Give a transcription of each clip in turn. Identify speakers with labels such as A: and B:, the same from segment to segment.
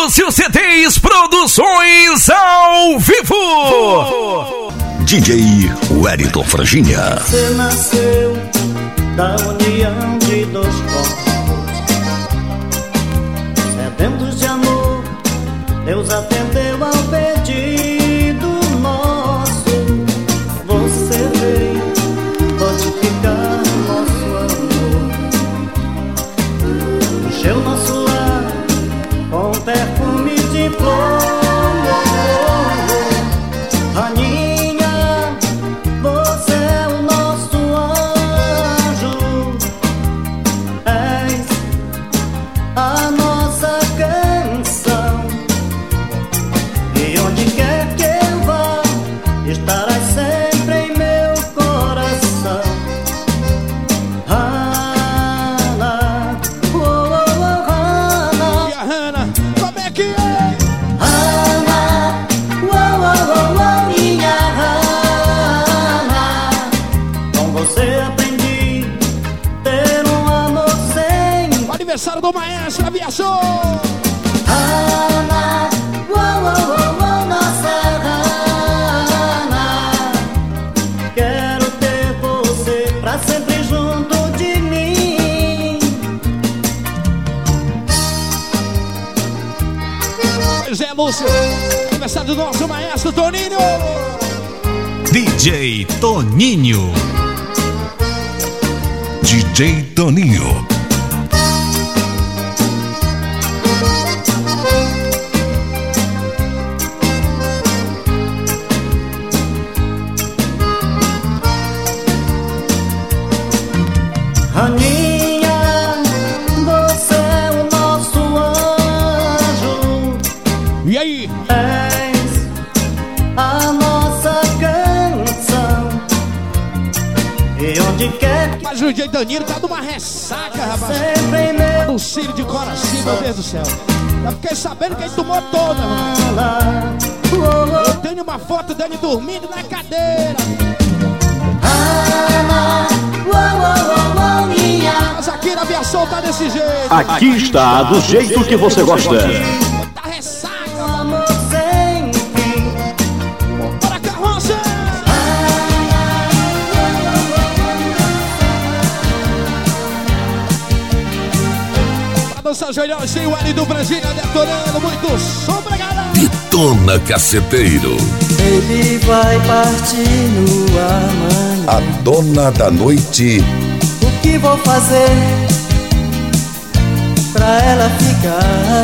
A: Lúcio CDs Produções ao vivo.
B: DJ Wellington Franginha.
C: Você nasceu da união de dois corpos, sedentos de amor. Deus atendeu
D: Aniversário do nosso maestro Toninho.
A: DJ Toninho.
B: DJ Toninho.
C: O
D: DJ Danilo tá numa ressaca, rapaz.
C: meu
D: Um cílio de coração, meu Deus do céu. Já fiquei sabendo que ele tomou toda, Eu tenho uma foto dele dormindo na cadeira. Mas aqui na aviação tá desse jeito.
E: Aqui está do jeito que você gosta.
D: Dançar joelhões, tem o L do Brasília detonando muito som pra galera.
B: Detona Caceteiro.
C: Ele vai partir no amanhã.
B: A dona da noite.
C: O que vou fazer pra ela ficar?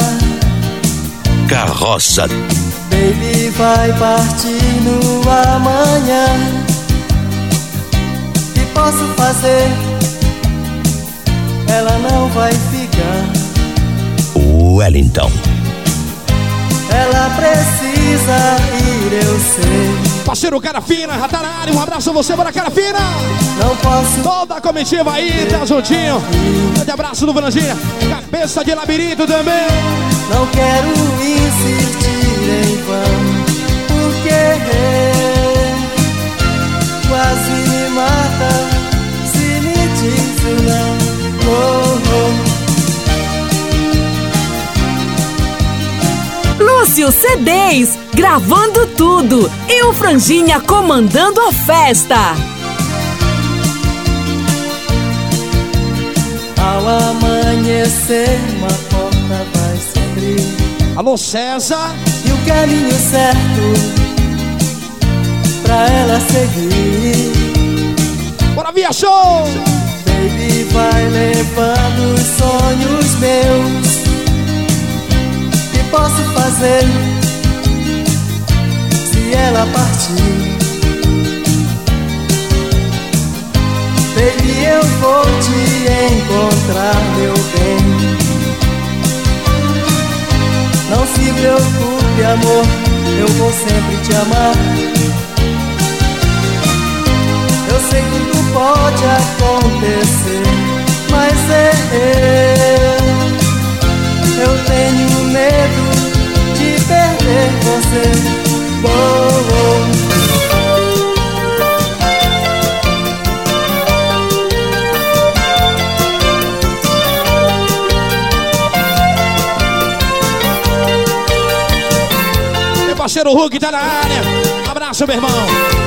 B: Carroça.
C: Baby vai partir no amanhã. Que posso fazer? Ela não vai ficar.
B: Wellington.
C: Ela precisa ir, eu sei.
D: Parceiro Cara Fina, já na área. Um abraço a você, bora Cara Fina.
C: Não posso
D: Toda a comitiva aí, tá juntinho. Grande abraço do Brasília. Cabeça de labirinto também.
C: Não quero insistir
F: Lúcio CDs, gravando tudo. E o Franjinha comandando a festa.
C: Ao amanhecer, uma porta vai se abrir
D: Alô, César.
C: e o caminho certo pra ela seguir.
D: Bora, Via Show.
C: Baby vai levando os sonhos meus. Posso fazer se ela partir? Baby, eu vou te encontrar, meu bem. Não se preocupe, amor, eu vou sempre te amar. Eu sei que tudo pode acontecer, mas é eu. Eu tenho medo perder você. Oh, oh.
D: parceiro Hulk tá na área. Abraço, meu irmão.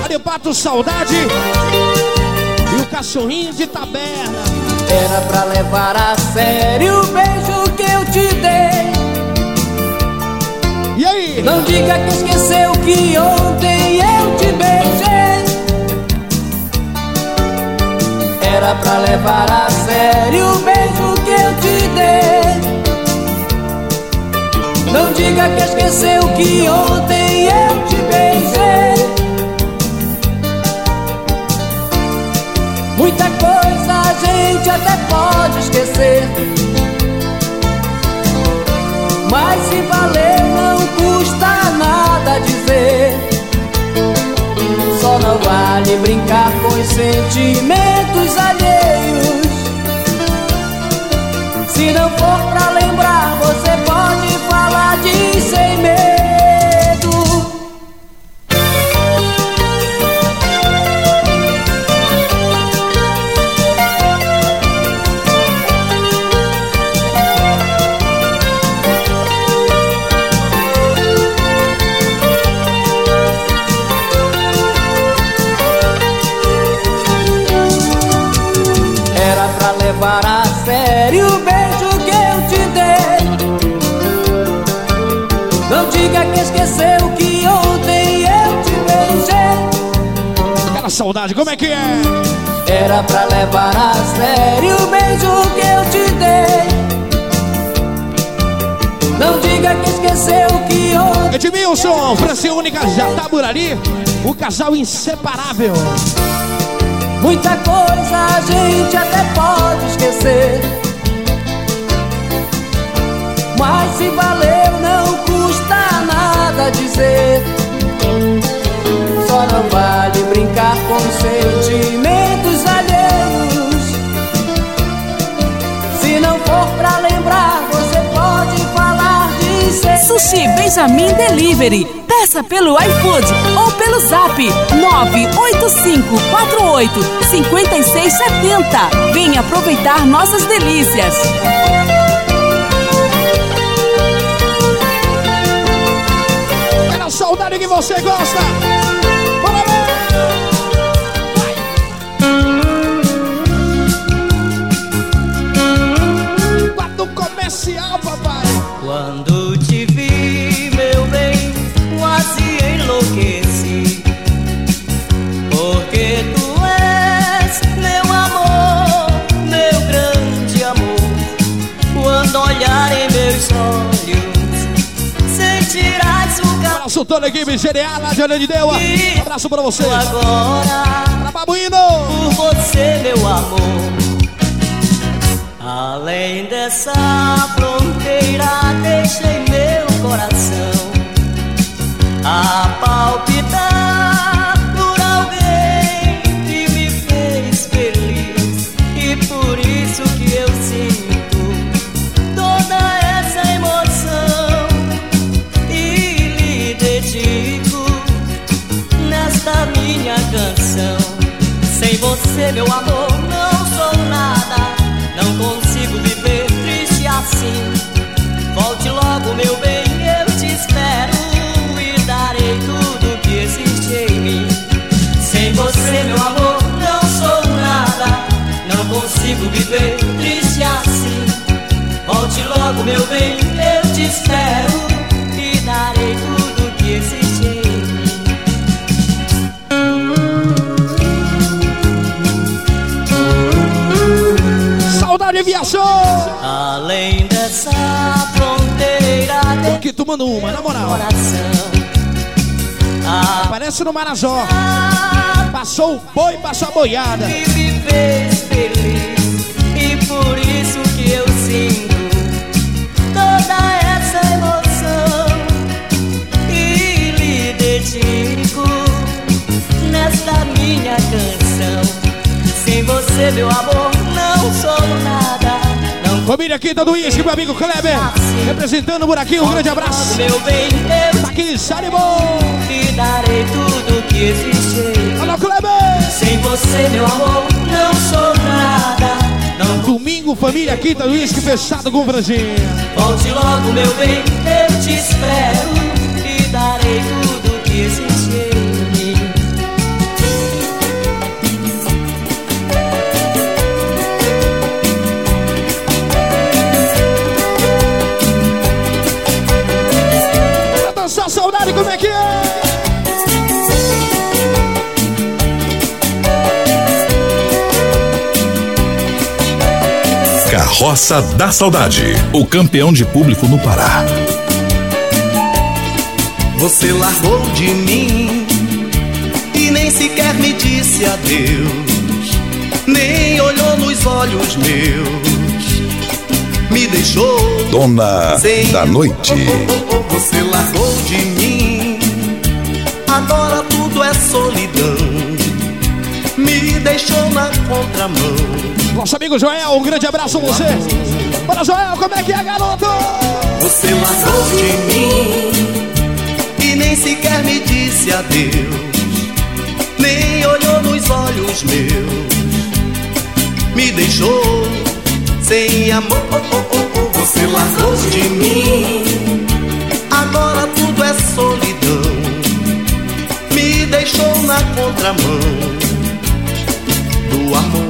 D: Ali, Pato, saudade. E o cachorrinho de taberna.
G: Era pra levar a sério o beijo que eu te dei. Não diga que esqueceu que ontem eu te beijei. Era pra levar a sério o beijo que eu te dei. Não diga que esqueceu que ontem eu te beijei. Muita coisa a gente até pode esquecer. Mas se valer custa nada dizer. Só não vale brincar com os sentimentos alheios. Se não for pra lembrar,
D: Aquela saudade, como é que é?
G: Era pra levar a sério o beijo que eu te dei. Não diga que esqueceu que ontem.
D: Edmilson, Francione já por ali. O casal inseparável.
G: Muita coisa a gente até pode esquecer. Mas se valeu, não custa nada dizer. Só não vale brincar com sentimentos alheios. Se não for pra lembrar, você pode falar de ser.
F: Sushi Benjamin Delivery. Peça pelo iFood ou pelo Zap 985485670. Venha aproveitar nossas delícias.
D: Aquela saudade que você gosta. Toda a equipe GDA lá de Olho de Deus. Abraço pra vocês.
G: Agora,
D: Pra Babuíno.
G: por você, meu amor. Além dessa fronteira, deixei meu coração a palpitar você, meu amor, não sou nada. Não consigo viver triste assim. Volte logo, meu bem, eu te espero e darei tudo que existe em mim. Sem você, meu amor, não sou nada. Não consigo viver triste assim. Volte logo, meu bem, eu te espero
D: Viajou.
G: Além dessa fronteira de
D: Que tu manda uma, na moral.
G: coração A
D: Parece no Marajó. Passou o boi, passou a boiada.
G: que me fez feliz E por isso que eu sinto Toda essa emoção E lhe dedico Nesta minha canção Sem você, meu amor,
D: Família Quinta do Uísque, meu amigo Kleber. Representando o Buraquinho, um grande abraço.
G: Meu bem, eu
D: Tá aqui, Saribon.
G: te darei tudo que existe.
D: Alô, Kleber.
G: Sem você, meu amor, não sou nada. Não
D: Domingo, família Quinta do Uísque, fechado com Franjinha.
G: volte logo, meu bem, eu te espero e darei tudo
D: da
A: Carroça da Saudade. O campeão de público no Pará.
H: Você largou de mim e nem sequer me disse adeus, nem olhou nos olhos meus, me deixou
A: Dona
H: sem
A: da Noite.
H: Você largou de mim, agora tudo é solidão, me deixou na contramão.
D: Nosso amigo Joel, um grande abraço a você. Bora, Joel, como é que é, garoto?
H: Você largou de mim e nem sequer me disse adeus, nem olhou nos olhos meus, me deixou sem amor. Você largou de mim, agora tudo é solidão, me deixou na contramão do amor.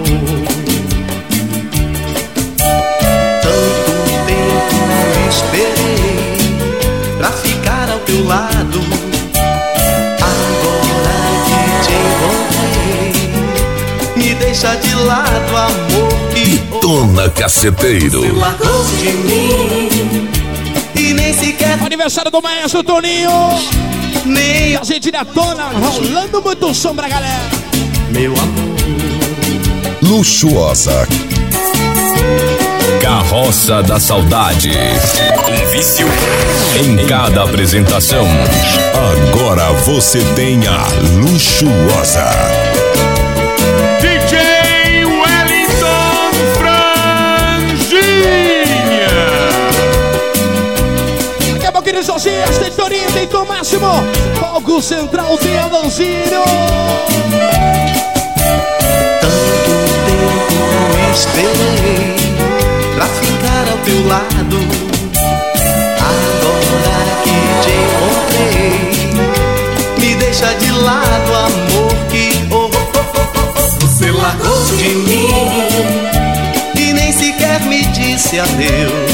H: Deixa de lado, amor que
A: Dona Caceteiro.
H: você largou de mim e nem sequer
D: Aniversário do maestro Toninho.
H: nem
D: A gente detona, rolando muito som pra galera.
H: meu amor.
A: Luxuosa.
I: Carroça da Saudade. Um vício em cada apresentação.
A: Agora você tem a Luxuosa.
D: Josias, tem Toninho, tem Máximo. Palco Central tem Alanzinho.
H: Tanto tempo esperei pra ficar ao teu lado. Agora que te encontrei, me deixa de lado, amor que oh, oh, oh. você largou de mim e nem sequer me disse adeus,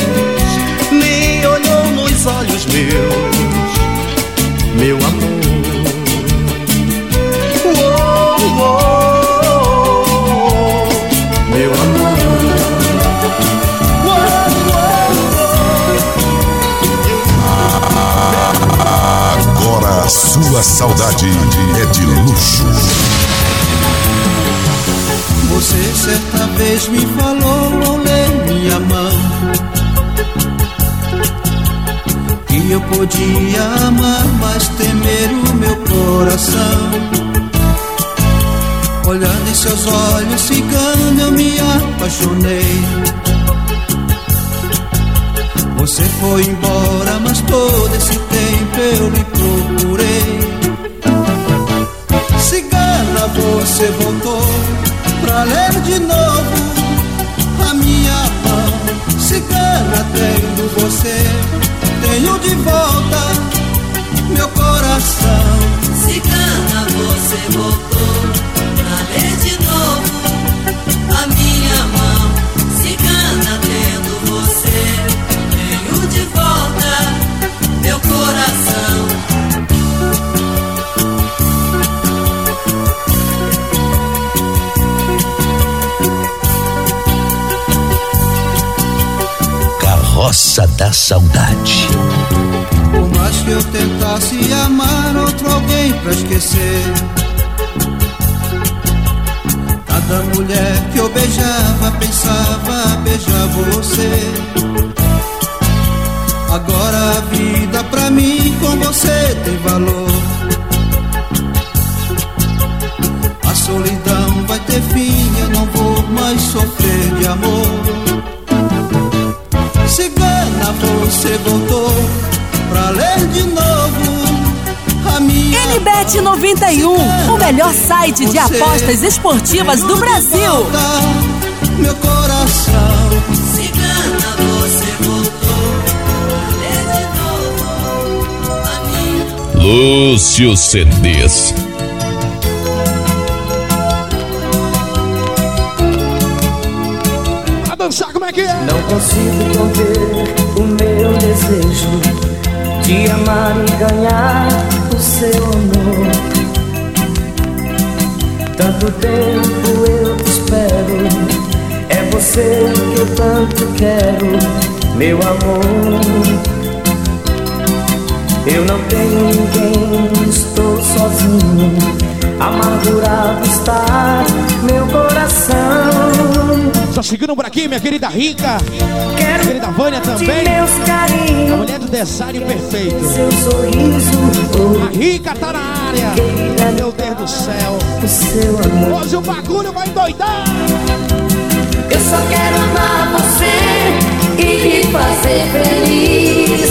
A: sua saudade é de luxo.
J: Você certa vez me falou ler minha mão Que eu podia amar, mas temer o meu coração. Olhando em seus olhos, cigano, eu me apaixonei. Você foi embora, mas todo esse tempo eu lhe procurei você voltou pra ler de novo
G: pra
J: esquecer. Cada mulher que eu beijava pensava beijar você. Agora a vida pra mim com você tem valor. A solidão vai ter fim, eu não vou mais sofrer de amor. Cigana, você voltou pra ler de novo.
F: NBet 91, o melhor site de apostas esportivas do Brasil.
J: Meu coração.
G: Cigana, você voltou minha
I: Lúcio CDs.
D: A dançar, como é que é?
H: Não consigo conter o meu desejo de
K: amar e ganhar seu amor. Tanto tempo eu te espero, é você que eu tanto quero, meu amor. Eu não tenho ninguém, estou sozinho. Amargurado está meu coração.
D: Só seguindo por aqui, minha querida Rica.
K: Quero
D: Minha querida Vânia também. A mulher do design perfeito.
K: seu sorriso,
D: A Rica tá na área. Meu Deus do céu.
K: o seu amor.
D: Hoje o bagulho vai doidar.
K: Eu só quero amar você e me fazer feliz.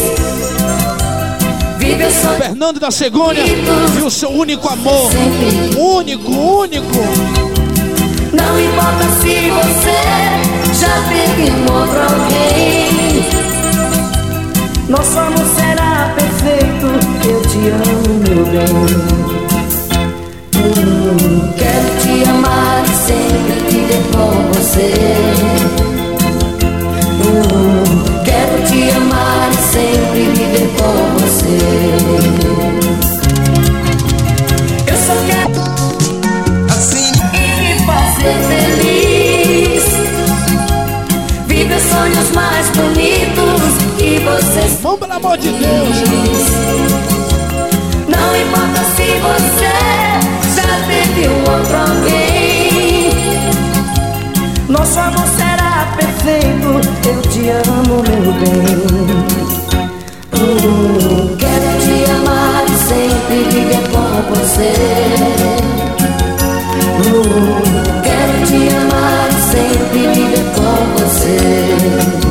D: Fernando da Cegonha e o seu único amor. Único, único.
K: Não importa se você já teve um outro alguém. Nosso amor será perfeito. Eu te amo, meu bem. Quero te amar e sempre viver com você. Quero te amar e sempre viver com você. Mais bonitos que você
D: Vamos, pelo amor de Deus.
K: Não importa se você já teve um outro alguém. Nosso amor será perfeito. Eu te amo, meu bem. Hum, quero te amar e sempre viver com você. Hum, quero te amar e sempre viver com você.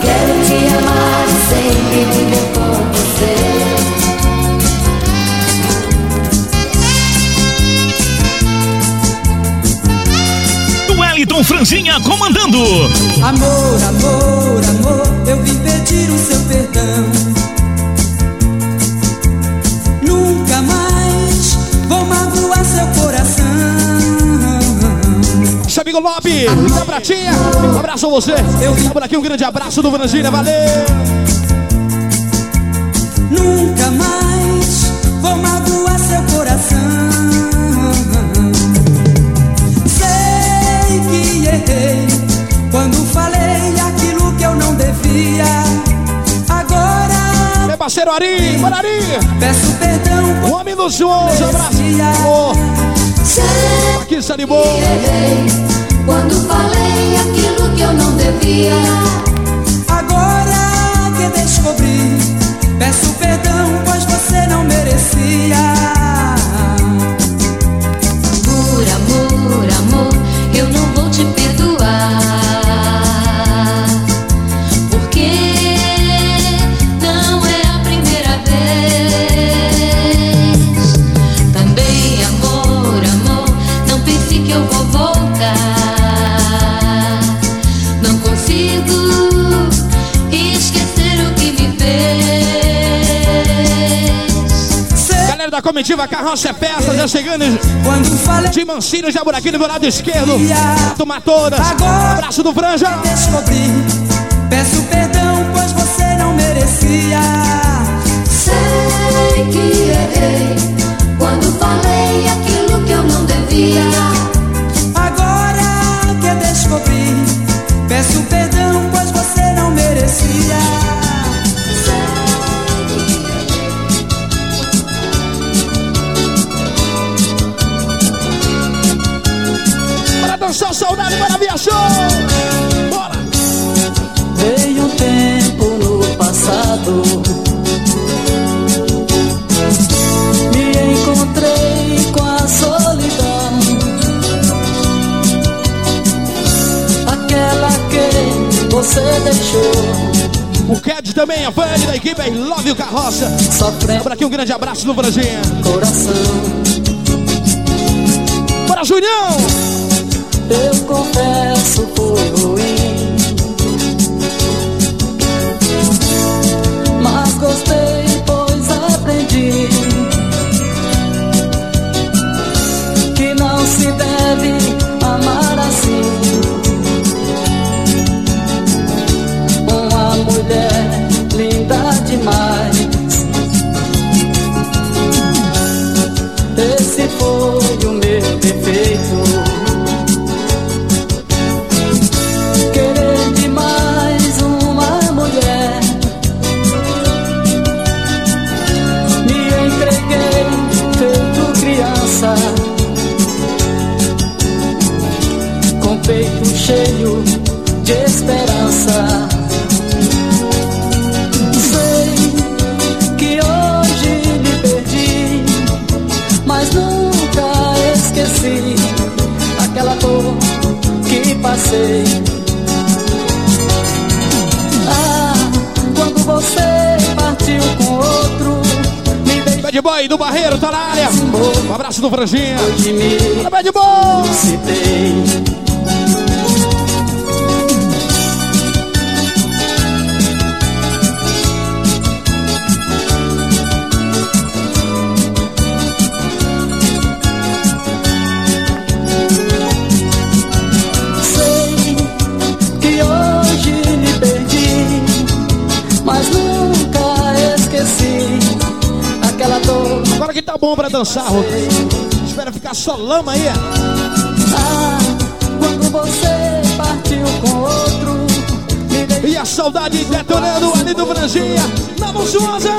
K: Quero te amar e sempre viver com você.
L: Wellington Franzinha comandando.
M: Amor, amor, amor, eu vim pedir o seu perdão.
D: Amigo Lobby, da Pratinha. Um abraço a você. Por aqui um grande abraço do Franzinha. Valeu.
M: Nunca mais vou magoar seu coração. Sei que errei quando falei aquilo que eu não devia. Agora
D: Meu parceiro Ari. Bora Ari.
M: peço perdão
D: O homem luxuoso. Um abraço. Aqui
K: errei quando falei aquilo que eu não devia.
M: Agora que descobri, peço perdão, pois você não merecia.
D: Comitiva Carroça é Peças, já chegando.
M: quando falei,
D: De Mancini, Jaburaquim do meu lado esquerdo. Tomar todas. Abraço do Franja.
M: descobri, peço perdão, pois você não merecia.
K: Sei que errei quando falei aquilo que eu não devia.
M: Agora que descobri, peço perdão, pois você não merecia.
D: Dançar saudade, para via show. Bora.
K: Veio um tempo no passado. Me encontrei com a solidão. Aquela que você deixou.
D: O Ked também, a Vani da equipe I Love You Carroça. Por aqui um grande abraço do Franjinha.
K: coração.
D: Bora, Julião.
K: Eu confesso, foi ruim. Mas gostei,
N: cheio de esperança. Sei que hoje me perdi, mas nunca esqueci aquela dor que passei. Ah, quando você partiu com outro,
D: Bad Boy do Barreiro tá na área. Um abraço do Franjinha.
N: mim.
D: Bora, Bad Boy!
N: Citei.
D: Dançar, Rodo. Espera ficar só lama aí.
N: Ah, quando você partiu com outro.
D: E a saudade detonando ali do Franjinha. Na monstruosa!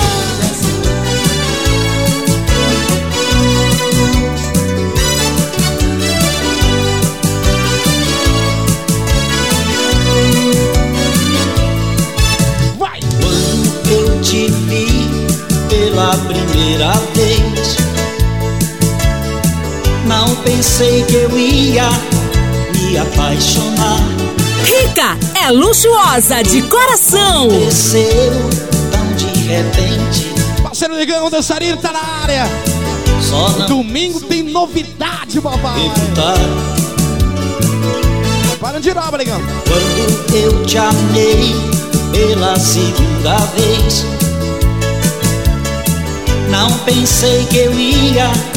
D: Vai!
N: Quando eu te vi pela primeira vez, não pensei que eu ia me apaixonar.
F: Rica é luxuosa de coração.
N: Desceu tão de repente,
D: Parceiro Ligão, dançarino tá na área.
N: só não
D: Domingo tem novidade, papai.
N: evitar.
D: Para de girar, Ligão.
N: Quando eu te amei pela segunda vez, não pensei que eu ia.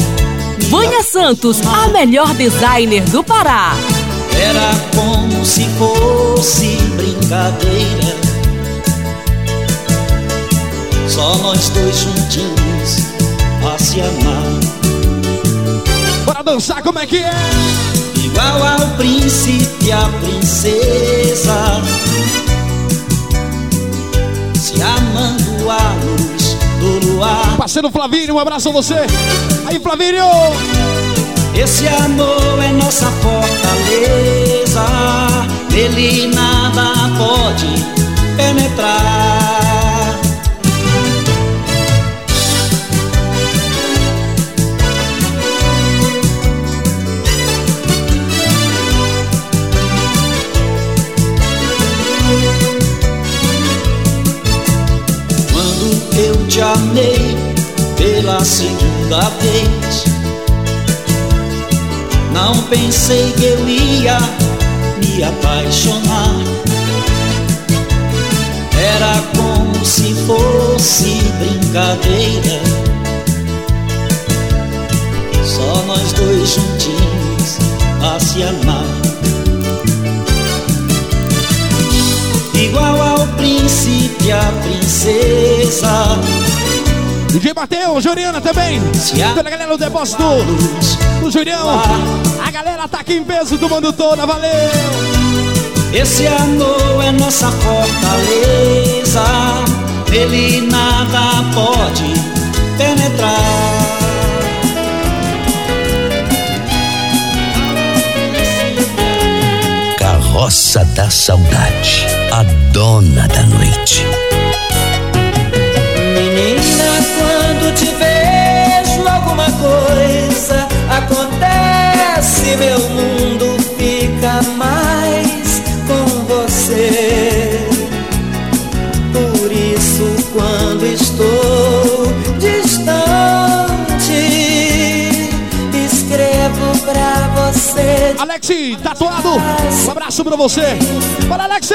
F: Vânia Santos, a melhor designer do Pará.
N: Era como se fosse brincadeira. Só nós dois juntinhos a se amar.
D: Bora dançar, como é que é?
N: Igual ao príncipe e a princesa. Se amando à luz do luar.
D: Parceiro Flavinho, um abraço a você. Aí, Flavinho!
N: Esse amor é nossa fortaleza, nele nada pode penetrar. Pela segunda vez. Não pensei que eu ia me apaixonar. Era como se fosse brincadeira. Só nós dois juntinhos a se amar. Igual ao príncipe e a princesa.
D: DJ Mateus, Juliana também. Toda a galera do depósito do Julião. A galera tá aqui em peso do mundo todo, valeu!
N: Esse amor é nossa fortaleza, nele nada pode penetrar.
O: Carroça da Saudade, a dona da noite.
N: Quando te vejo, alguma coisa acontece, meu mundo fica mais com você. Por isso, quando estou distante, escrevo pra você.
D: Alex, tatuado, um abraço pra você. Bora, Alex!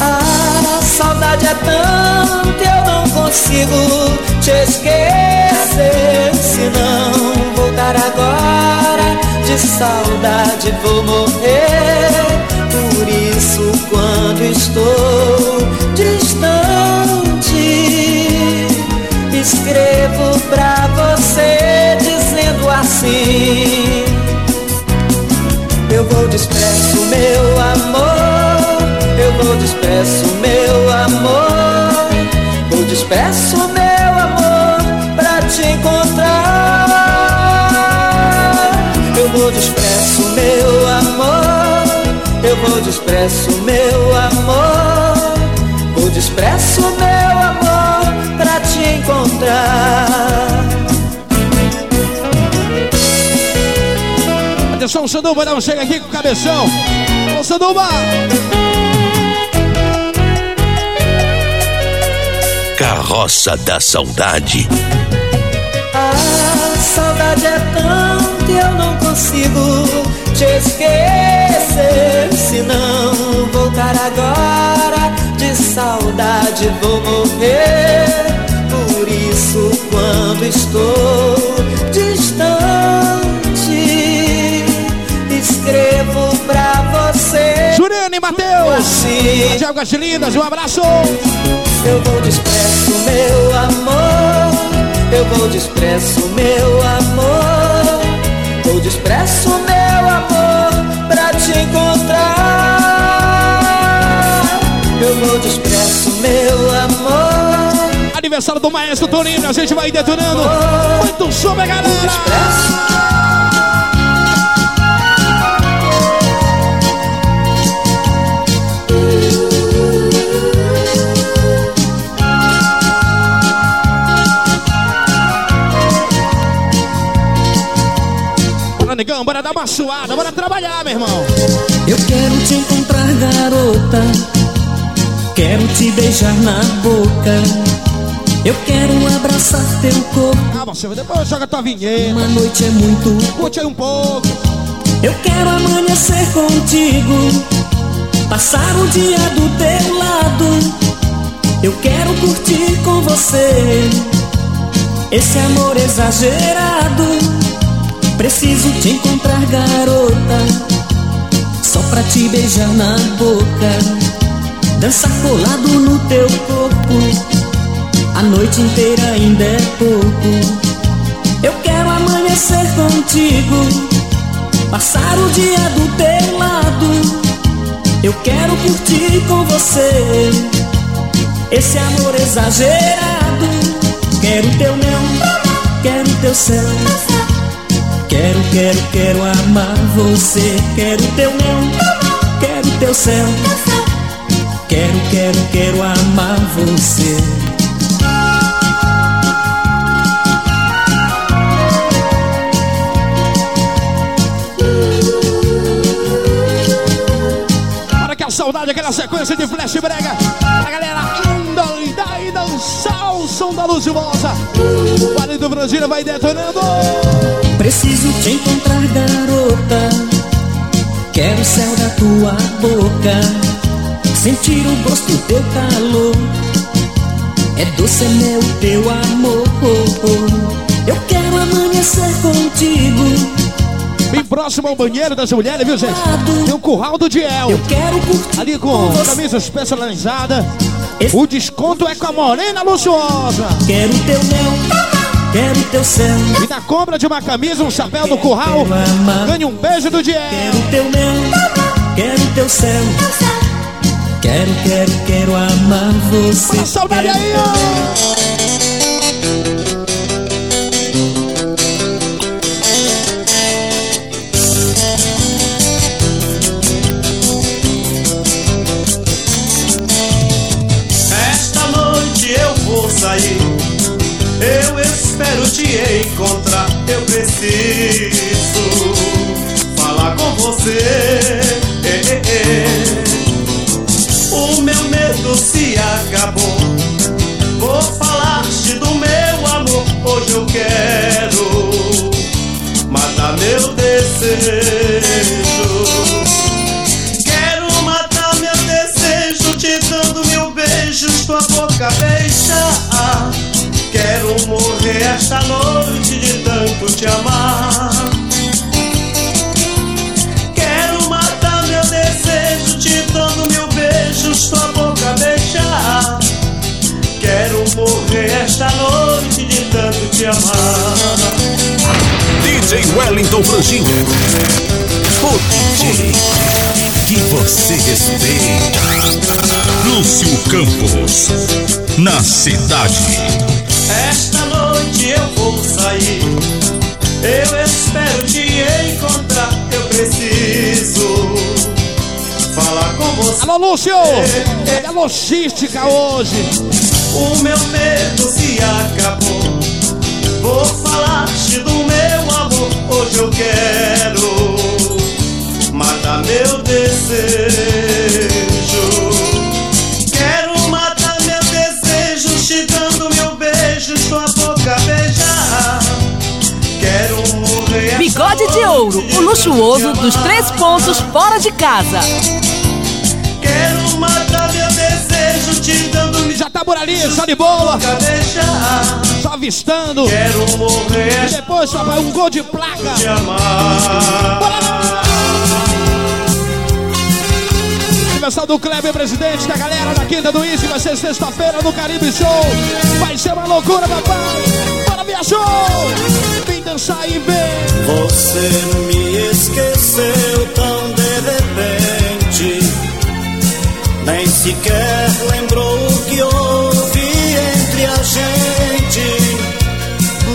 N: A saudade é não consigo te esquecer. Se não voltar agora, de saudade vou morrer. Por isso, quando estou distante, escrevo pra você dizendo assim. Eu vou desprezo, meu amor. Eu vou desprezo. Vou desprezo, meu amor, pra te encontrar. Eu vou desprezo, meu amor.
C: expresso meu amor, vou expresso meu amor pra te encontrar.
D: Atenção, Sanduba, não chega aqui com o cabeção. Ô, Sanduba!
O: Carroça da Saudade.
C: A saudade é que eu não consigo te esquecer. Se não voltar agora, de saudade vou morrer. Por isso, quando estou
D: Juliane e Matheus! Tiago Lindas, um abraço!
C: Eu vou expresso meu amor, eu vou expresso meu amor, vou expresso meu amor pra te encontrar. Eu vou expresso meu amor,
D: Aniversário do Maestro Toninho, a gente vai detonando. Muito minha galera! Bora, negão, bora dar uma suada, bora trabalhar, meu irmão.
N: Eu quero te encontrar, garota. Quero te beijar na boca. Eu quero abraçar teu corpo.
D: Calma, Silvio, depois joga tua vinheta.
N: Uma noite é muito.
D: Curte aí um pouco.
N: Eu quero amanhecer contigo. Passar o dia do teu lado. Eu quero curtir com você. Esse amor exagerado. Preciso te encontrar, garota. Só pra te beijar na boca. Dançar colado no teu corpo. A noite inteira ainda é pouco. Eu quero amanhecer contigo. Passar o dia do teu lado. Eu quero curtir com você. Esse amor exagerado. Quero teu mel, quero teu céu. Quero, quero, quero amar você. Quero teu mel, quero teu céu. Quero, quero, quero amar você.
D: Para que a saudade, aquela sequência de flash brega. A galera endoidar e dançar o som da luz moça. O Vale do vai detonando.
N: Preciso te encontrar, garota. Quero o céu da tua boca. Sentir o gosto do teu calor. É doce, é meu teu amor. Eu quero amanhecer contigo.
D: Bem próximo ao banheiro das mulheres, viu, gente? Tem o curral do Diel.
N: Eu quero curtir
D: Ali com
N: com
D: camisas personalizadas. O desconto é com a Morena Luxuosa.
N: Quero teu mel, quero teu céu.
D: E na compra de uma camisa, um chapéu do curral, ganhe um beijo do Diel.
N: Quero teu mel, quero teu céu. Quero, quero, quero amar você.
D: Olha a saudade aí, ó.
P: Esta noite eu vou sair. Eu espero te encontrar. Eu preciso falar com você. Eh, eh, eh. O meu medo se acabou. Vou falar-te do meu amor. Hoje eu quero matar meu desejo. Tanto te amar. Quero matar meu desejo te dando mil beijos, tua boca beijar. Quero morrer esta noite de tanto te amar.
I: DJ Wellington Franjinha. O DJ que você respeita.
Q: Lúcio Campos, na cidade.
P: Esta noite eu vou sair. Eu espero te encontrar. Eu preciso falar
D: Lúcio! É logística hoje.
P: O meu medo se acabou. Vou falar-te do meu amor. Hoje eu quero matar meu desejo.
F: De ouro, o luxuoso dos três pontos fora de casa.
P: Quero matar meu desejo, te dando
D: Já tá por ali, só de boa. Só avistando.
P: Quero morrer.
D: E depois, papai, um gol de placa.
P: te amar.
D: Aniversário do Kleber, presidente da galera da Quinta do Easy. Vai ser sexta-feira no Caribe Show. Vai ser uma loucura, papai. Viajou! Vem dançar e ver.
B: Você me esqueceu tão de repente, nem sequer lembrou o que houve entre a gente.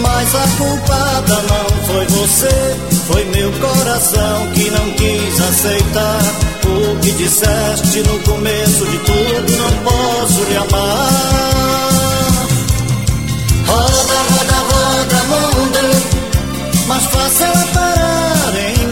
B: Mas a culpada não foi você, foi meu coração que não quis aceitar o que disseste no começo de tudo. Não posso lhe amar. Roda, roda, mas faça ela parar em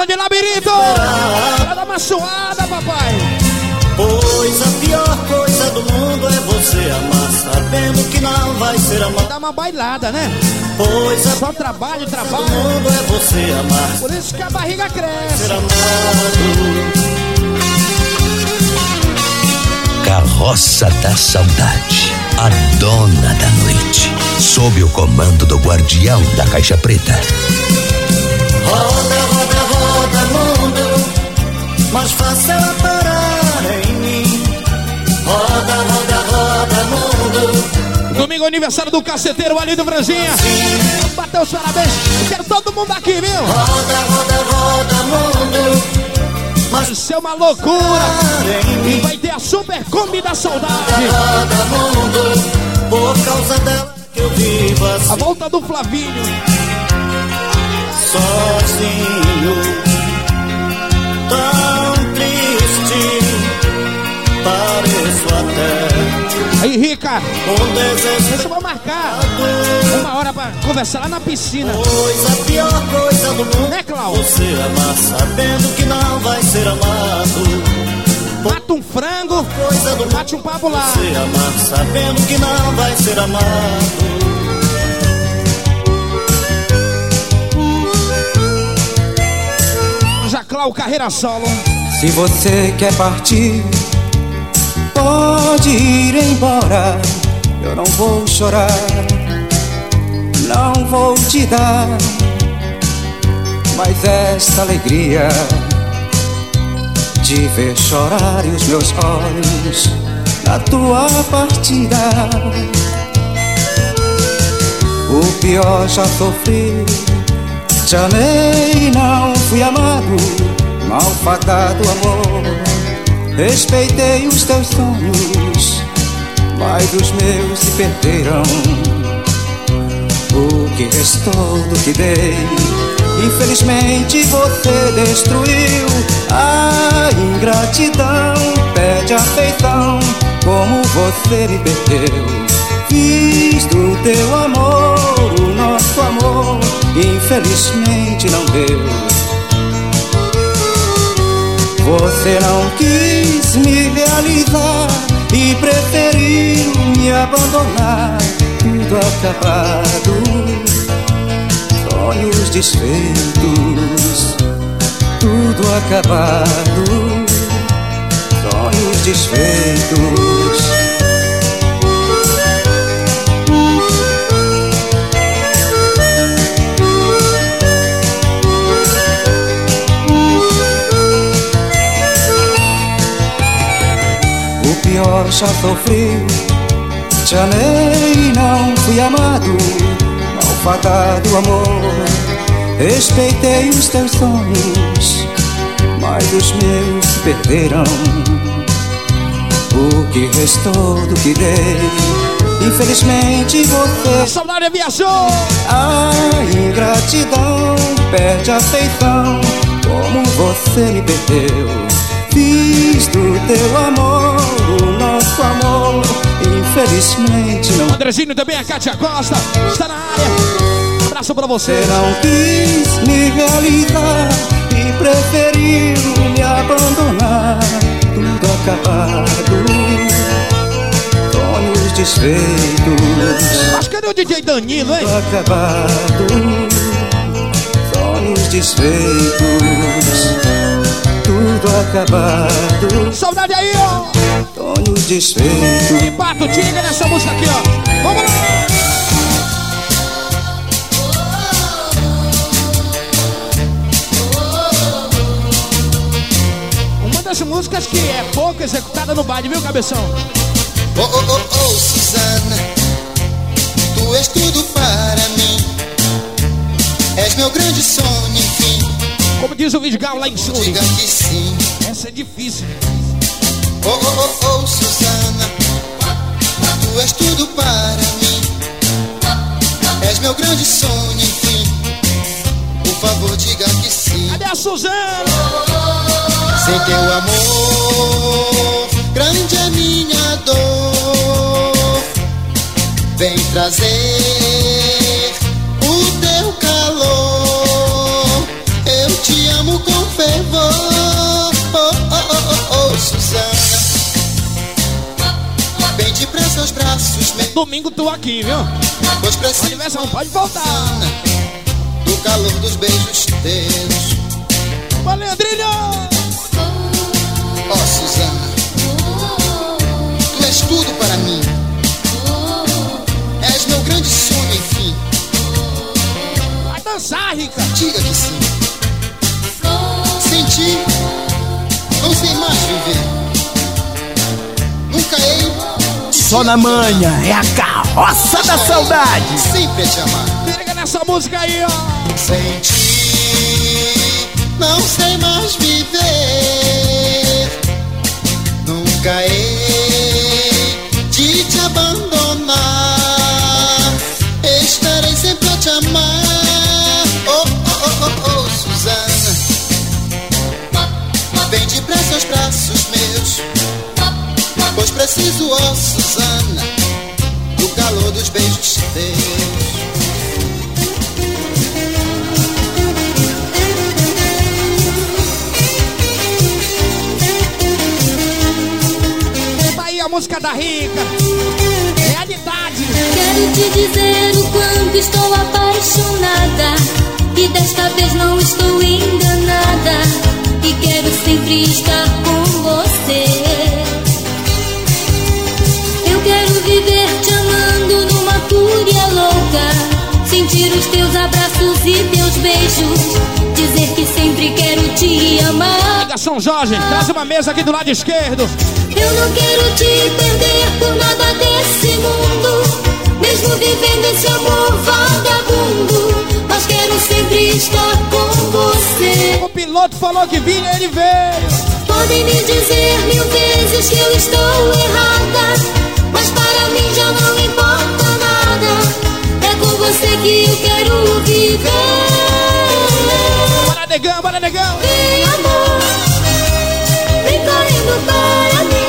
B: até.
D: Para a cabeça de labirinto. Dar uma suada, papai.
B: Pois a pior coisa do mundo é você amar, sabendo que não vai ser amado.
D: Dá uma bailada, né?
B: Pois a
D: Só trabalho,
B: do
D: trabalho.
B: mundo é você amar,
D: Por isso que a barriga cresce.
B: ser amado.
O: Carroça da Saudade. A dona da noite. Sob o comando do guardião da Caixa Preta.
B: Mas faça ela parar em mim. Roda, roda, roda, mundo.
D: Domingo aniversário do caceteiro ali do Franzinha. Bateu os parabéns. Quero todo mundo aqui, viu?
B: Roda, roda, roda, mundo.
D: Vai ser uma loucura. E vai ter a super Kombi da saudade.
B: Roda, mundo. Por causa dela que eu vivo
D: A
B: assim,
D: volta do Flavinho.
B: sozinho. Tão triste, pareço até
D: Aí, Rica. Deixa eu marcar uma hora pra conversar lá na piscina.
B: Pois a pior coisa do mundo
D: Né, Cláudio?
B: Você amar sabendo que não vai ser amado.
D: Mata um frango, bate um papo lá.
B: Você amar sabendo que não vai ser amado.
D: Jaclau Carreira Solo.
R: Se você quer partir, pode ir embora. Eu não vou chorar, não vou te dar. Mas esta alegria de ver chorar os meus olhos na tua partida. O pior já sofri, te amei, não fui amado, malfadado amor. Respeitei os teus sonhos, mas os meus se perderam. O que restou do que dei, infelizmente você destruiu. A ingratidão pede afeição, como você me perdeu. Fiz do teu amor o nosso amor, infelizmente não deu. Você não quis me realizar e preferiu me abandonar. Tudo acabado, sonhos desfeitos. Tudo acabado, sonhos desfeitos. Já sofri. Te amei e não fui amado, malfadado amor. Respeitei os teus sonhos, mas os meus se perderam. O que restou do que dei, infelizmente você.
D: Saudade aviação!
R: A ingratidão perde a feição, como você me perdeu. Fiz do teu amor o nosso amor, infelizmente não.
D: Andrezinho também, a Kátia Costa, está na área. Abraço pra você.
R: Você não quis me realizar e preferiu me abandonar. Tudo acabado, sonhos desfeitos.
D: Mas cadê o DJ Danilo, hein?
R: Tudo acabado, sonhos desfeitos. Tudo acabado,
D: Saudade aí, ó.
R: Sonhos desfeitos.
D: E bato, diga nessa música aqui, ó. Vamos lá. Uma das músicas que é pouco executada no baile, viu, cabeção?
S: Oh, oh, oh, oh, Susana, tu és tudo para mim. És meu grande sonho, enfim.
D: Como diz o Vidigal lá em Sul.
S: Diga que sim.
D: Essa é difícil.
S: Oh, oh, oh, oh, Susana, tu és tudo para mim. És meu grande sonho, enfim. Por favor, diga que sim.
D: Cadê a Suzana?
S: Sem teu amor, grande é minha dor. Vem trazer o teu calor. Eu te amo com fervor. Aos braços.
D: Domingo tô aqui, viu?
S: Pois preciso
D: Aniversário pode faltar.
S: do calor dos beijos teus.
D: Valeu, Andrilho!
S: Oh, Suzana, tu és tudo para mim. És meu grande sonho, enfim.
D: Vai dançar, Rica!
S: Diga que sim. Sem ti, não sei mais viver. Nunca hei
E: Só na manhã é a carroça da saudade.
S: sempre a te amar.
D: Liga nessa música aí, ó!
S: Sem ti, não sei mais viver. Nunca hei Preciso, ó Suzana, do calor dos beijos teus.
D: Tá a música da Rica. Realidade.
T: Quero te dizer o quanto estou apaixonada. E desta vez não estou enganada. E quero sempre estar com você. Viver te amando numa fúria louca. Sentir os teus abraços e teus beijos. Dizer que sempre quero te amar.
D: Liga São Jorge, traz uma mesa aqui do lado esquerdo.
T: Eu não quero te perder por nada desse mundo. Mesmo vivendo esse amor vagabundo. Mas quero sempre estar com você.
D: O piloto falou que vinha, ele veio.
T: Podem me dizer mil vezes que eu estou errada. Para mim já não importa nada. É com você que eu quero viver.
D: Bora, negão, bora, negão.
T: Vem, amor. Vem correndo para mim.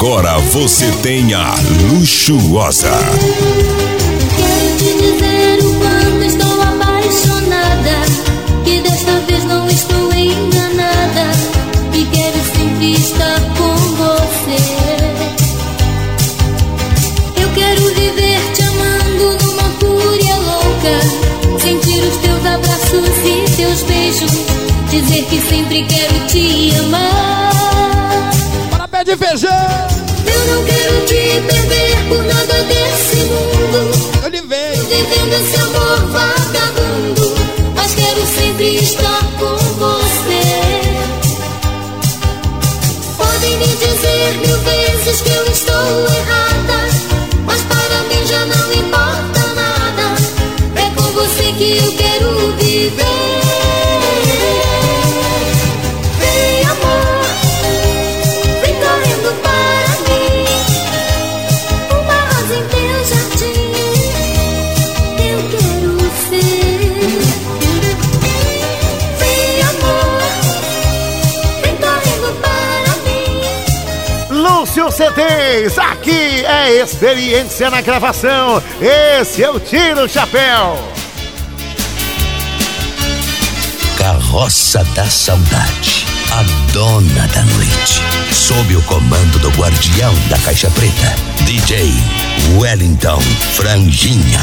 I: Agora você tem a luxuosa.
T: Quero te dizer o quanto estou apaixonada. Que desta vez não estou enganada. E quero sempre estar com você. Eu quero viver te amando numa fúria louca. Sentir os teus abraços e teus beijos. Dizer que sempre quero te amar.
D: De feijão!
T: Eu não quero te perder por nada desse mundo.
D: Eu lhe vejo.
T: Vivendo esse amor vagabundo, mas quero sempre estar com você. Podem me dizer mil vezes que eu estou errada, mas para mim já não importa nada. É com você que eu quero viver.
U: Aqui é experiência na gravação. Esse eu tiro o chapéu.
O: Carroça da Saudade. A dona da noite. Sob o comando do guardião da Caixa Preta. DJ Wellington Franjinha.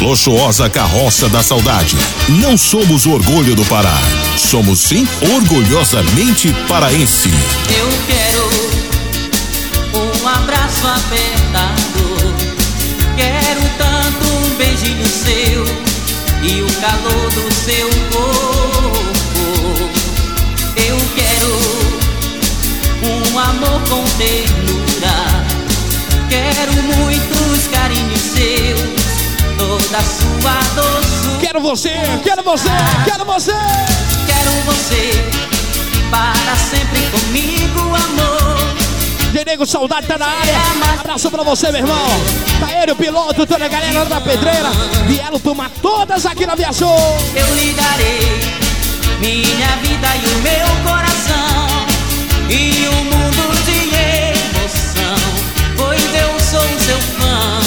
I: Luxuosa carroça da saudade. Não somos o orgulho do Pará. Somos sim orgulhosamente paraense.
G: Eu quero um abraço apertado. Quero tanto um beijinho seu e o calor do seu corpo. Eu quero um amor com ternura. Quero muitos carinhos seus, toda sua doçura.
D: Quero você, quero você, quero você.
G: Quero você para sempre comigo, amor.
D: Diego, saudade tá na área. Abraço pra você, meu irmão. Tá ele, o piloto, toda a galera da pedreira. Vieram tomar todas aqui na Via Show.
G: Eu lhe darei minha vida e o meu coração e um mundo de emoção, pois eu sou seu fã.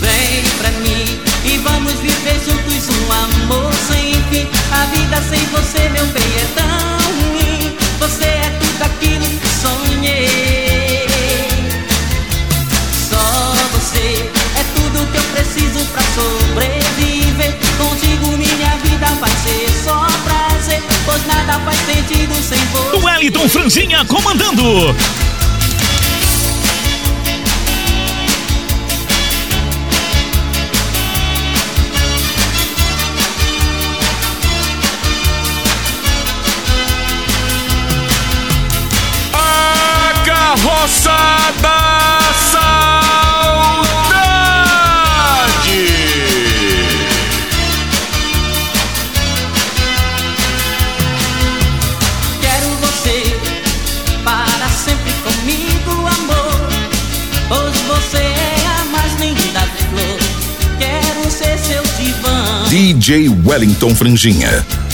G: Vem pra mim e vamos viver juntos um amor sem fim. A vida sem você, meu bem, é tão ruim. Você é tudo aquilo que sonhei. Só você é tudo que eu preciso pra sobreviver. Contigo minha vida vai ser só prazer, pois nada faz sentido sem você.
L: Wellington Franzinha comandando.
I: DJ Wellington Franjinha.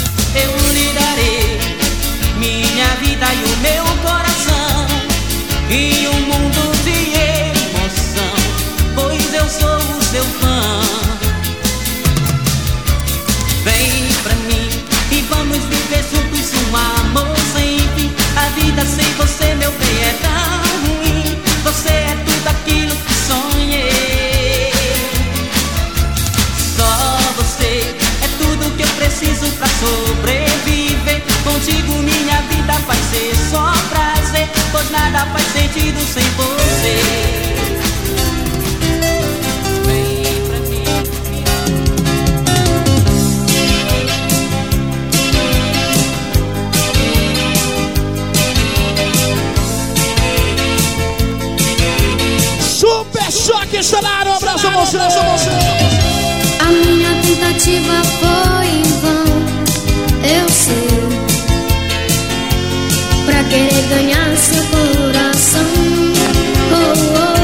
G: Sobreviver. Contigo minha vida vai ser só prazer, pois nada faz sentido sem você. Vem pra mim.
D: Super choque área. Um abraço a você, abraço a você.
T: A minha tentativa foi querer ganhar seu coração. Oh, oh.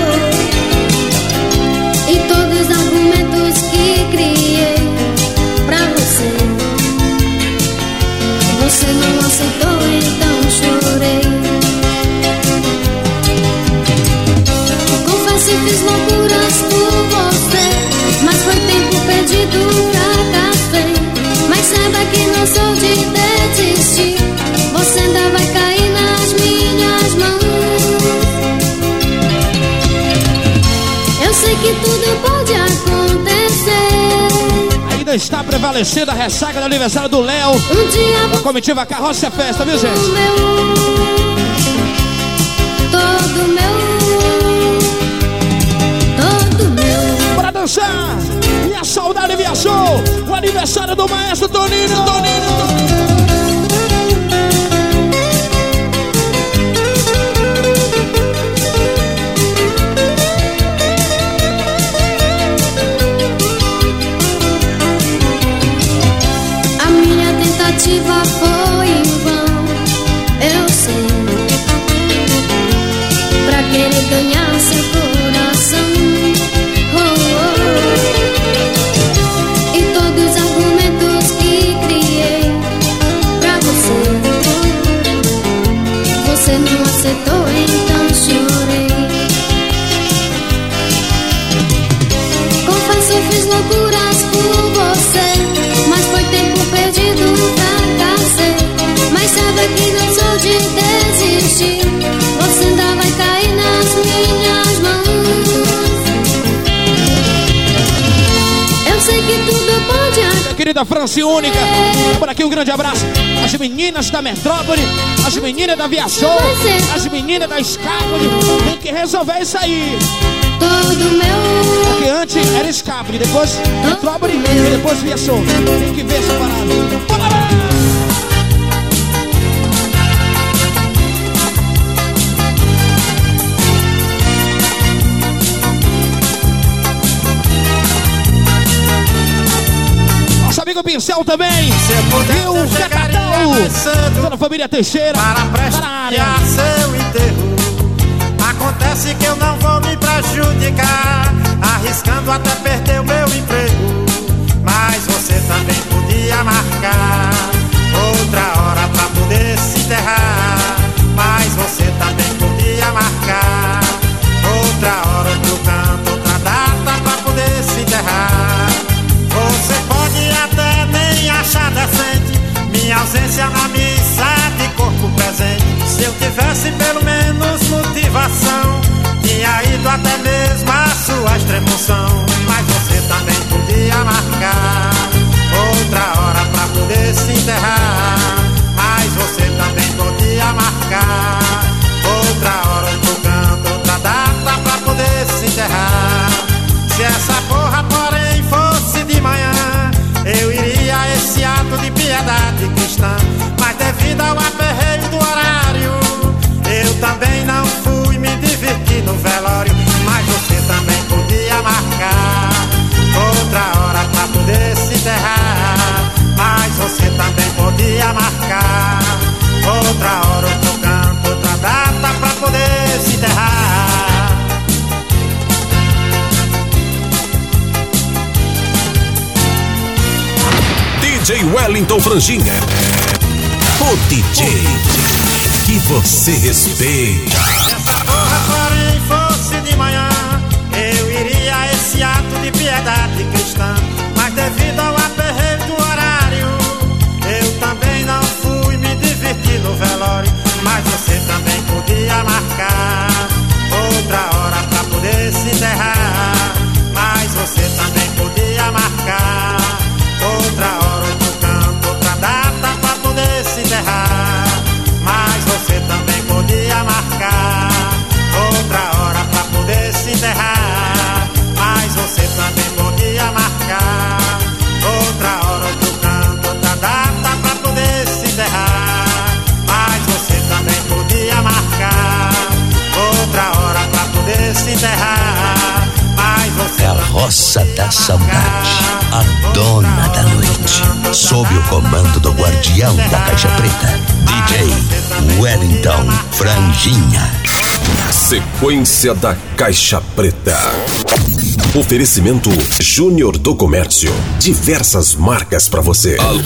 D: Está prevalecendo a ressaca do aniversário do Léo.
T: Um
D: comitiva Carroça é Festa, viu, gente?
T: todo meu, todo meu.
D: Bora dançar! E a saudade viajou! O aniversário do maestro Tonino! Tonino!
T: A desistir. Você ainda vai cair nas minhas mãos. Eu sei que tudo pode
D: Minha querida Franci Única, por aqui um grande abraço. As meninas da Metrópole, as meninas da Via Show, as meninas da Escapole. Tem que resolver isso aí.
T: Todo meu.
D: Porque antes era Escapole, depois Metrópole e depois Via Show. Tem que ver essa parada. Bora lá! Amigo Pincel também. E o Catatão. Toda a família Teixeira. Tá na área.
V: seu enterro. Acontece que eu não vou me prejudicar, arriscando até perder o meu emprego. Mas você também podia marcar outra hora pra poder se enterrar. Ausência na missa de corpo presente. Se eu tivesse pelo menos motivação, tinha ido até mesmo a sua extremoção. Mas você também podia marcar outra hora pra poder se enterrar. Mas você também podia marcar outra hora, outro canto, outra data pra poder se enterrar. Se essa de piedade cristã. Mas devido ao aperreio do horário, eu também não fui me divertir no velório. Mas você também podia marcar outra hora pra poder se enterrar. Mas você também podia marcar outra hora, outro canto, outra data pra poder se enterrar.
I: DJ Wellington Franjinha. O DJ que você respeita.
V: essa porra porém fosse de manhã,
O: Carroça da Saudade, a dona da noite, sob o comando do guardião da Caixa Preta, DJ Wellington Franjinha.
I: Sequência da Caixa Preta. Oferecimento Júnior do Comércio. Diversas marcas pra você. Alô,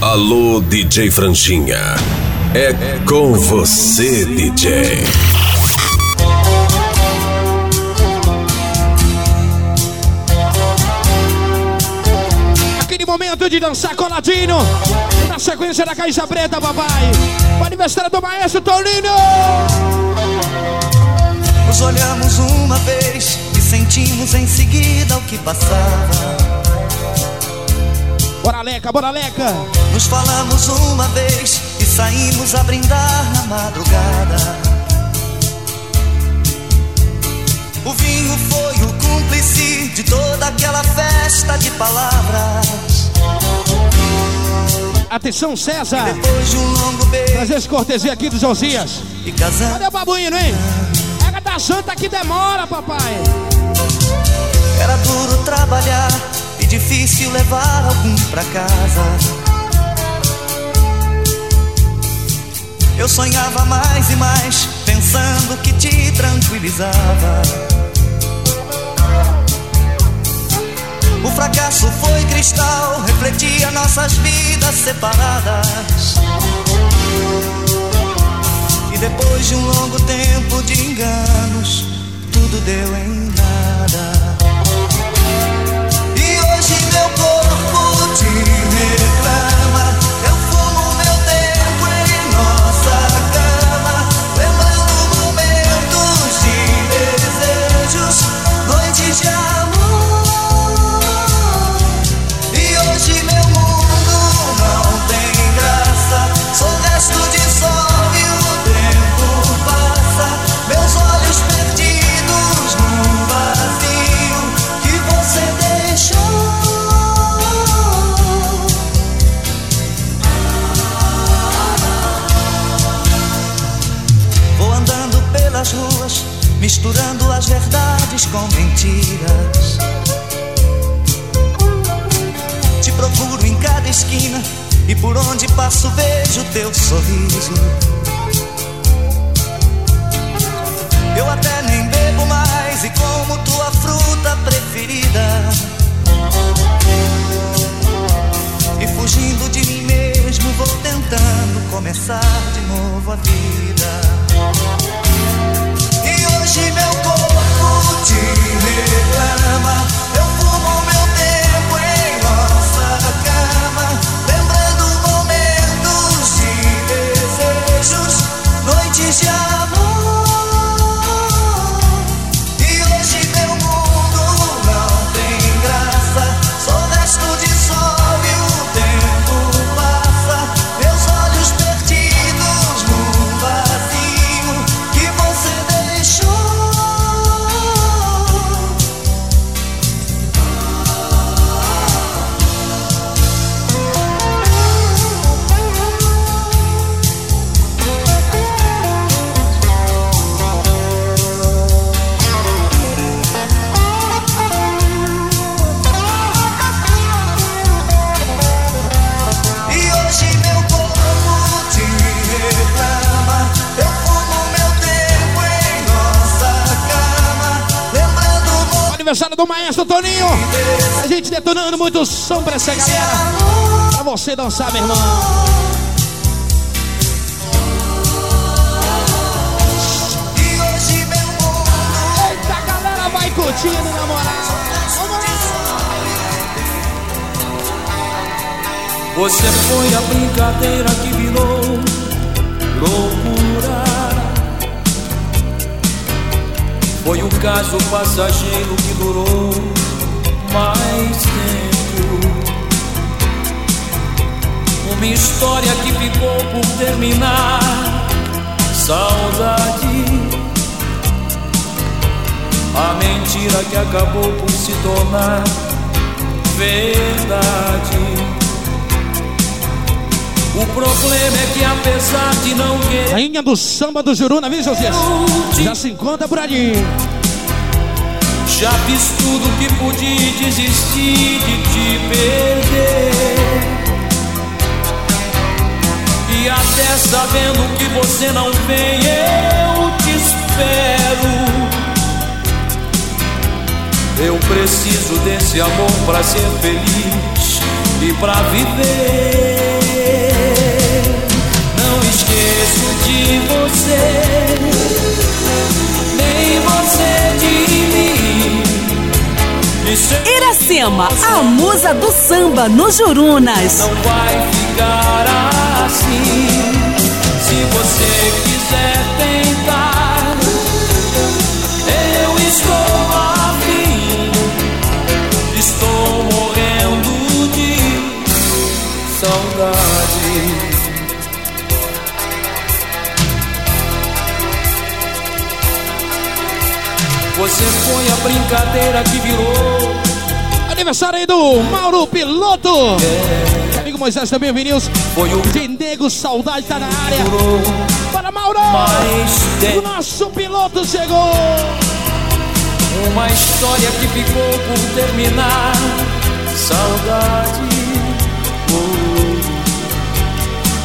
I: alô, DJ Franjinha. É com você, DJ.
D: De dançar coladinho. Na sequência da Caixa Preta, papai. O aniversário do maestro Toninho.
W: Nos olhamos uma vez e sentimos em seguida o que passava.
D: Bora Leca, bora Leca.
G: Nos falamos uma vez e saímos a brindar na madrugada. O vinho foi o cúmplice de toda aquela festa de palavras.
D: Atenção, César.
G: Depois de um longo beijo
D: Trazer esse cortesia aqui do Josias.
G: e.
D: Cadê o babuíno, hein? Pega da janta que demora, papai.
G: Era duro trabalhar e difícil levar algum pra casa. Eu sonhava mais e mais, pensando que te tranquilizava. O fracasso foi cristal, refletia nossas vidas separadas. E depois de um longo tempo de enganos, tudo deu em nada. E hoje meu corpo te reclama. Com mentiras. Te procuro em cada esquina e por onde passo vejo teu sorriso. Eu até nem bebo mais e como tua fruta preferida. E fugindo de mim mesmo, vou tentando começar de novo a vida. E hoje meu corpo te reclama. Eu fumo meu tempo em nossa cama, lembrando momentos de desejos, noites de amor.
D: Detonando muito som pra essa galera. Pra você dançar, meu irmão. Eita, galera vai curtindo, na moral.
W: Você foi a brincadeira que virou loucura. Foi um caso passageiro que durou mais tempo. Uma história que ficou por terminar. Saudade. A mentira que acabou por se tornar verdade. O problema é que apesar de não querer
D: Rainha do samba do Juruna, viu, Josias? Já se encontra por ali.
W: Já fiz tudo que pude e desisti de te perder. E até sabendo que você não vem eu te espero. Eu preciso desse amor pra ser feliz e pra viver. Não esqueço de você Nem você de mim
F: Iracema, a musa do samba no Jurunas.
W: não vai ficar assim. Se você quiser tentar, Você foi a brincadeira que virou.
D: Aniversário aí do Mauro Piloto. Amigo Moisés também, Vinícius.
W: Foi o
D: de Nego Saudade tá na área. Para Mauro!
W: Mas
D: O nosso piloto chegou.
W: Uma história que ficou por terminar. Saudade. oh.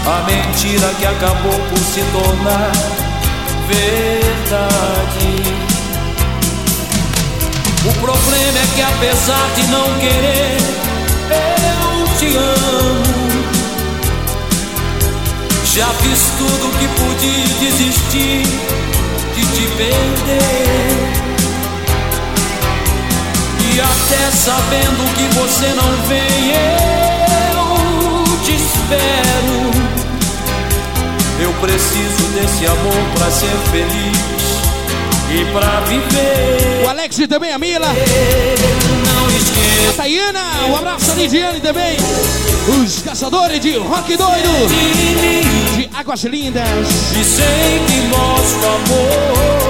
W: A mentira que acabou por se tornar verdade. O problema é que apesar de não querer, eu te amo. Já fiz tudo que pude desistir de te perder. E até sabendo que você não vem, eu te espero. Eu preciso desse amor pra ser feliz e pra viver.
D: O Alex também, a Mila.
W: Não esqueça.
D: A Tayana, um abraço a Lidiane também. Os caçadores de rock doido. De Águas Lindas.
W: E sei que nosso amor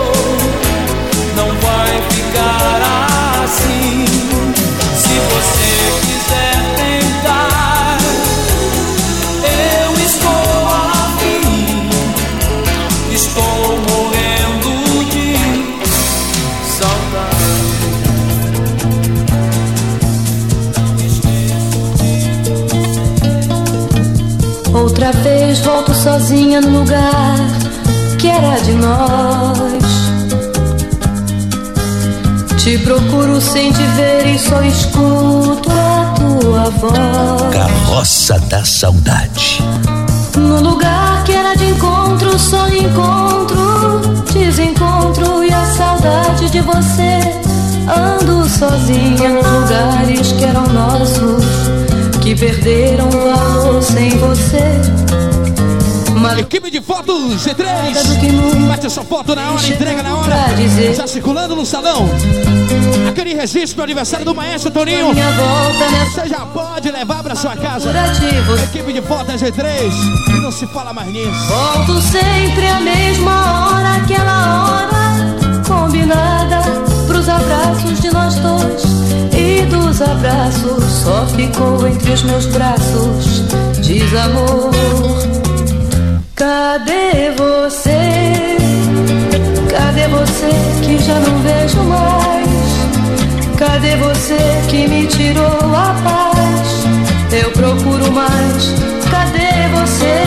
X: sozinha no lugar que era de nós. Te procuro sem te ver e só escuto a tua voz.
O: Carroça da Saudade.
X: No lugar que era de encontro, só encontro, desencontro e a saudade de você. Ando sozinha nos lugares que eram nossos, que perderam valor sem você.
D: Equipe de fotos G3. Bate essa foto na hora, entrega na hora. Já circulando no salão. Aquele registro aniversário do maestro Toninho. Você já pode levar pra sua casa. Equipe de fotos G3. E não se fala mais nisso.
X: Volto sempre à mesma hora, aquela hora combinada pros abraços de nós dois. E dos abraços só ficou entre os meus braços desamor. Cadê você? Cadê você que já não vejo mais? Cadê você que me tirou a paz? Eu procuro mais. Cadê você?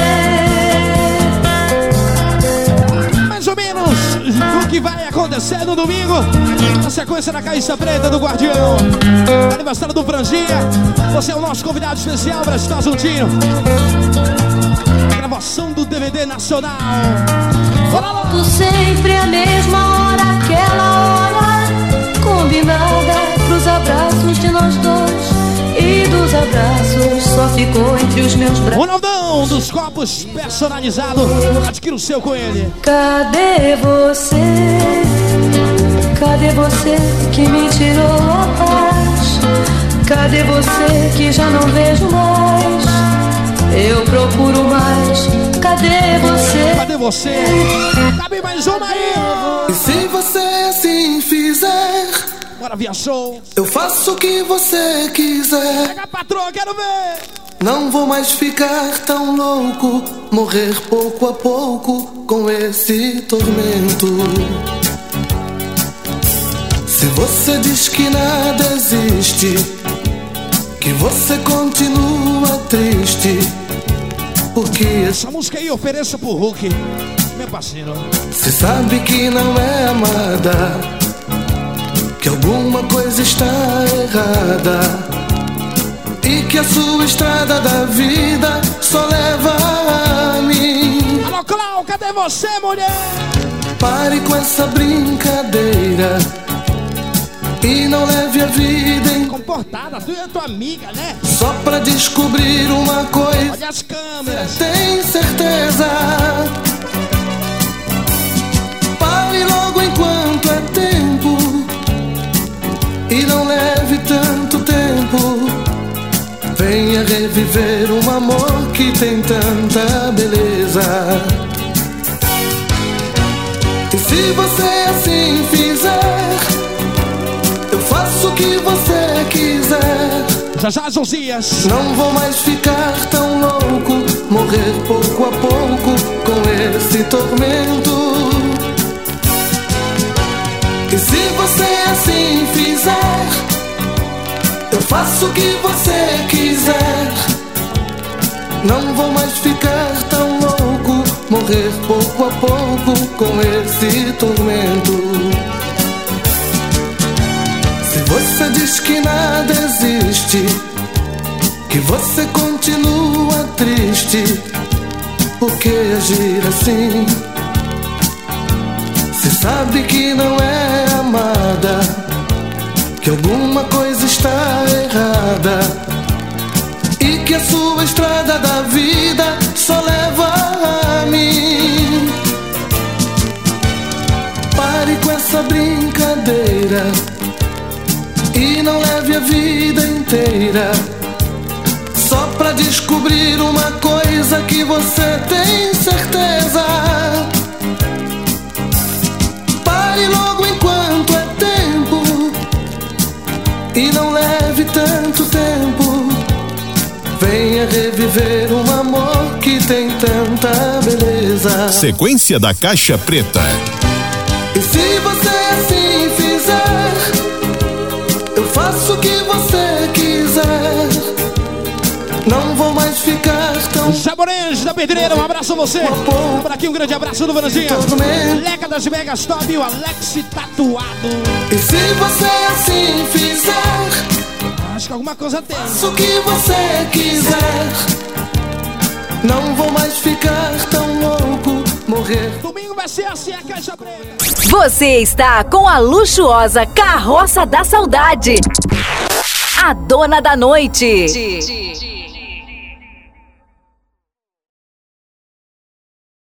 D: Mais ou menos o que vai acontecer no domingo. Na sequência da Caixa Preta do Guardião. Aniversário do Franjinha. Você é o nosso convidado especial para estar juntinho. Gravação do DVD nacional.
X: Volto sempre à mesma hora, aquela hora combinada pros abraços de nós dois. E dos abraços só ficou entre os meus braços.
D: Ronaldão dos copos personalizado. Adquira o seu com ele.
X: Cadê você? Cadê você que me tirou a paz? Cadê você que já não vejo mais? Eu procuro mais. Cadê você?
D: Cadê você? Cabe mais uma aí.
Y: E se você assim fizer,
D: Bora via show.
Y: eu faço o que você quiser.
D: Pega a patroa, quero ver.
Y: Não vou mais ficar tão louco, morrer pouco a pouco com esse tormento. Se você diz que nada existe, que você continua triste, porque
D: Essa música aí ofereça pro Hulk. Meu parceiro.
Y: se sabe que não é amada, que alguma coisa está errada. E que a sua estrada da vida só leva a mim.
D: Alô, Clau, cadê você, mulher?
Y: Pare com essa brincadeira e não leve a vida em
D: Comportada, tu é tua amiga, né?
Y: só pra descobrir uma coisa.
D: Olha as câmeras.
Y: Tem certeza? Pare logo enquanto é tempo e não leve tanto tempo. Venha reviver um amor que tem tanta beleza. E se você assim fizer, faço o que você quiser.
D: Já já, Josias.
Y: Não vou mais ficar tão louco, morrer pouco a pouco com esse tormento. E se você assim fizer, eu faço o que você quiser. Não vou mais ficar tão louco, morrer pouco a pouco com esse tormento. Você diz que nada existe, que você continua triste, por que agir assim? Se sabe que não é amada, que alguma coisa está errada. E que a sua estrada da vida só leva a mim. Pare com essa brincadeira e não leve a vida inteira só pra descobrir uma coisa que você tem certeza. Pare logo enquanto é tempo e não leve tanto tempo. Venha reviver um amor que tem tanta beleza.
I: Sequência da Caixa Preta.
Y: O que você quiser. Não vou mais ficar tão.
D: Jaborange da Pedreira, um abraço a você. Por aqui um grande abraço do Vanandinha. Leca das Megas Top e o Alex tatuado.
Y: E se você assim fizer,
D: Acho que alguma coisa tem.
Y: faço o que você quiser. Não vou mais ficar tão louco, morrer.
D: Domingo vai ser assim a Caixa Preta.
F: Você está com a luxuosa Carroça da Saudade. A dona da noite.